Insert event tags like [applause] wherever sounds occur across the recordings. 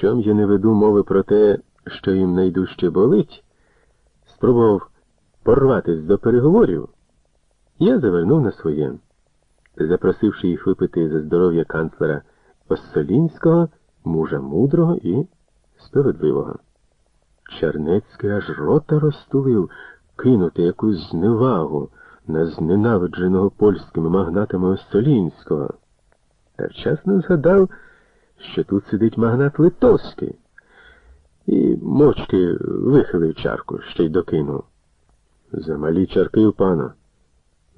чом я не веду мови про те, що їм найдужче болить, спробував порватись до переговорів, я завернув на своє, запросивши їх випити за здоров'я канцлера Оссолінського, мужа мудрого і справедливого. Чернецький аж рота розтулив кинути якусь зневагу на зненавидженого польськими магнатами Оссолінського. Та вчасно згадав, що тут сидить магнат Литовський, і мовчки вихилив чарку, ще й докинув. За малі чарки у пана.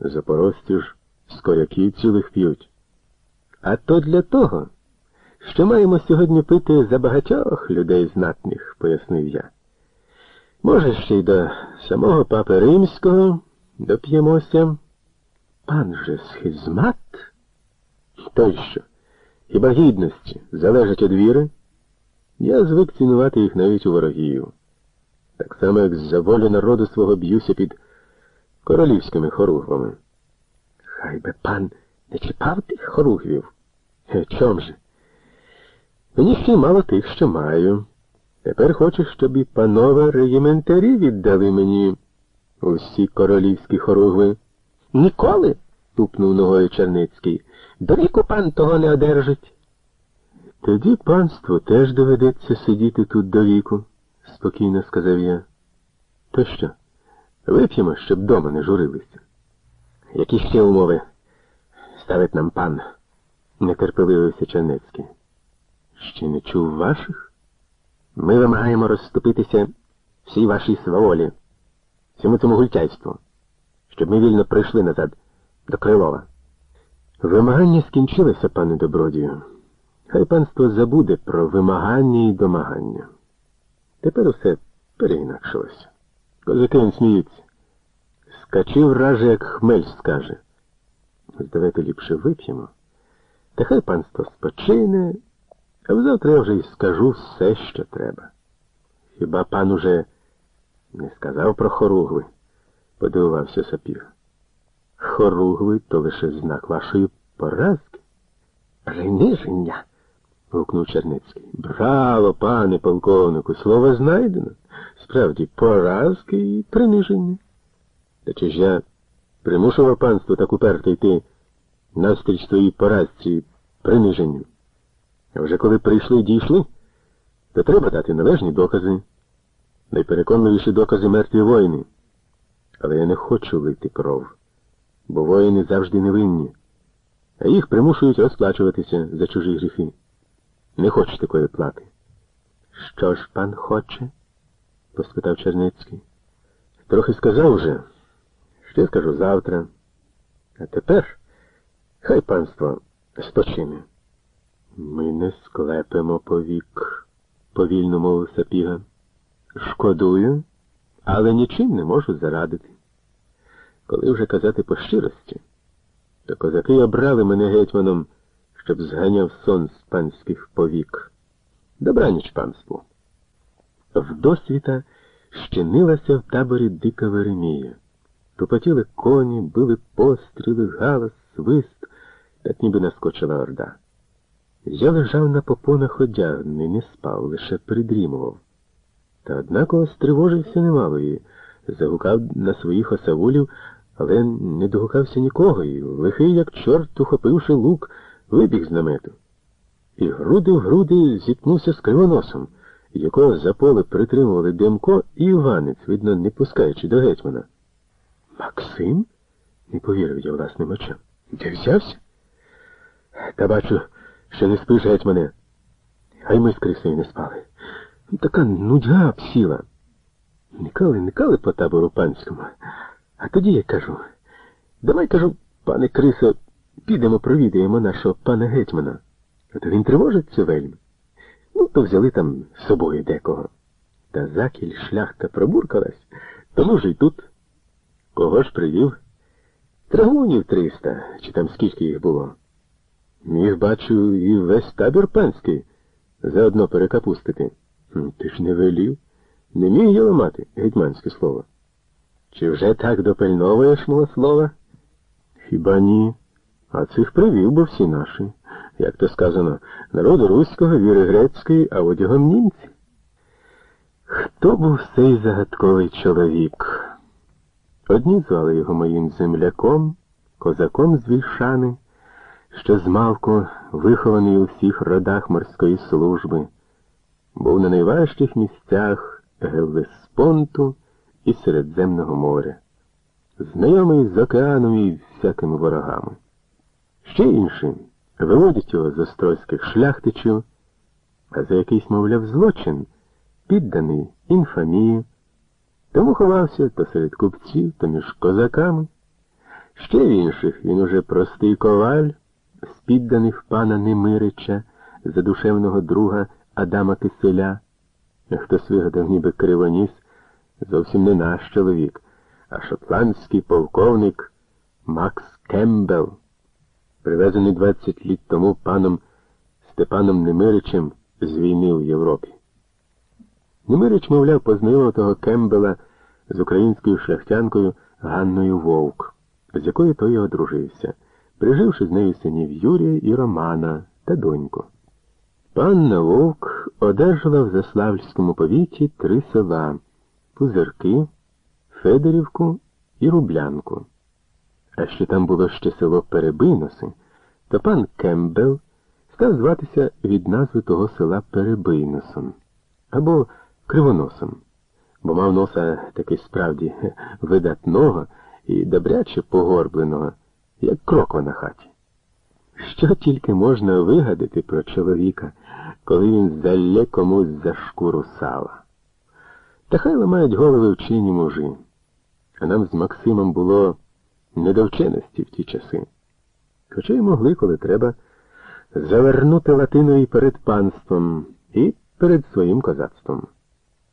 Запорожці ж скоряків цілих п'ють. А то для того, що маємо сьогодні пити за багатьох людей знатних, пояснив я. Може, ще й до самого папи римського доп'ємося. Пан же схизмат? То що? Хіба гідності залежать від віри? Я звик цінувати їх навіть у ворогів. Так само, як за волю народу свого б'юся під королівськими хоругвами. Хай би пан не чіпав тих хоругвів. Чом же? Мені ще мало тих, що маю. Тепер хочу, щоб і панове регіментарі віддали мені усі королівські хоругви. Ніколи, тупнув ногою Черницький. До віку пан того не одержить. Тоді панству теж доведеться сидіти тут до віку, спокійно сказав я. То що? Вип'ємо, щоб дома не журилися. Які ще умови ставить нам пан? нетерпеливився Чернецький. Ще не чув ваших? Ми вимагаємо розступитися всій вашій сваволі, всьому цьому гультяйству, щоб ми вільно прийшли назад до Крилова. Вимагання скінчилися, пане добродію. Хай панство забуде про вимагання і домагання. Тепер усе переінакшилося. Козаки він сміються. Скачив раже, як хмель скаже. Давайте ліпше вип'ємо. Та хай панство спочине, а завтра я вже й скажу все, що треба. Хіба пан уже не сказав про хоругви? подивувався сапір. Хоругви то лише знак вашої поразки. Приниження. гукнув Черницький. Браво, пане полковнику, слово знайдено. Справді, поразки і приниження. Та чи ж я примушував панство так уперто йти навстріч твоїй поразці приниженню? А вже коли прийшли і дійшли, то треба дати належні докази. Найпереконливіші докази мертві воїни. Але я не хочу лити кров, бо воїни завжди невинні, а їх примушують розплачуватися за чужі гріхи. Не хочу такої плати. Що ж пан хоче? поспитав Черницький. Трохи сказав уже. Ще скажу завтра. А тепер хай панство спочине. Ми не склепимо повік, повільно мовив Сапіга. Шкодую, але нічим не можу зарадити. Коли вже казати по щирості, то козаки обрали мене гетьманом, щоб зганяв сон з панських повік. Добраніч панству. Вдосвіта щинилася в таборі дика Веремія. Тупотіли коні, били постріли, галас, свист, так ніби наскочила орда. Я лежав на попонах одягнений, не спав, лише придрімував. Та однаково стривожився немало і загукав на своїх осавулів, але не догукався нікого, і лихий, як чорт, ухопивши лук, вибіг з намету. І груди в груди зіткнувся з кривоносом, якого за поле притримували Демко і Іванець, видно, не пускаючи до гетьмана. Максим? не повірив я власним очам. Де взявся? Та бачу, що не спиш гетьмане. А й ми з крисою не спали. Така нудьга обсіла. Никали, никали по табору панському. А тоді я кажу, давай кажу, пане Крисо, підемо провідаємо нашого пана гетьмана. А то він тривожиться вельми. Ну, то взяли там з собою декого. Та закіль шляхта пробуркалась, тому ж і тут. Кого ж привів? Трагунів триста, чи там скільки їх було. Міг, бачу, і весь табір панський заодно перекапустити. Ти ж не велів, не міг я ламати гетьманське слово. Чи вже так допильновуєш мого слова? Хіба ні? А цих привів би всі наші. як то сказано, народу руського, віри грецької, а одягом німці. Хто був цей загадковий чоловік? Одні звали його моїм земляком, козаком з Вільшани, що змалку вихований у всіх родах морської служби, був на найважчих місцях Геллеспонту і Середземного моря, знайомий з океаном і всякими ворогами. Ще інші виводять його з остройських шляхтичів, а за якийсь, мовляв, злочин, підданий інфамії, тому ховався то серед купців, то між козаками. Ще в інших він уже простий коваль, з підданих пана Немирича, задушевного друга Адама Киселя. Хтось вигадав, ніби кривоніс, зовсім не наш чоловік, а шотландський полковник Макс Кембел, привезений 20 літ тому паном Степаном Немиричем з війни у Європі. Немирич, мовляв, познайомив того Кембела з українською шляхтянкою Ганною Вовк, з якою той одружився, приживши з нею синів Юрія і Романа та доньку. Панна Вовк одержала в Заславському повіті три села Пузирки, Федорівку і Рублянку. А що там було ще село Перебийноси, то пан Кембел став зватися від назви того села Перебийносом або Кривоносом, бо мав носа таки справді [laughs] видатного і добряче погорбленого, як кроква на хаті. Що тільки можна вигадати про чоловіка, коли він залє комусь за шкуру сала. Та хай ламають голови вчені мужі, а нам з Максимом було недовченості в ті часи. Хоча й могли, коли треба, завернути латиною перед панством і перед своїм козацтвом.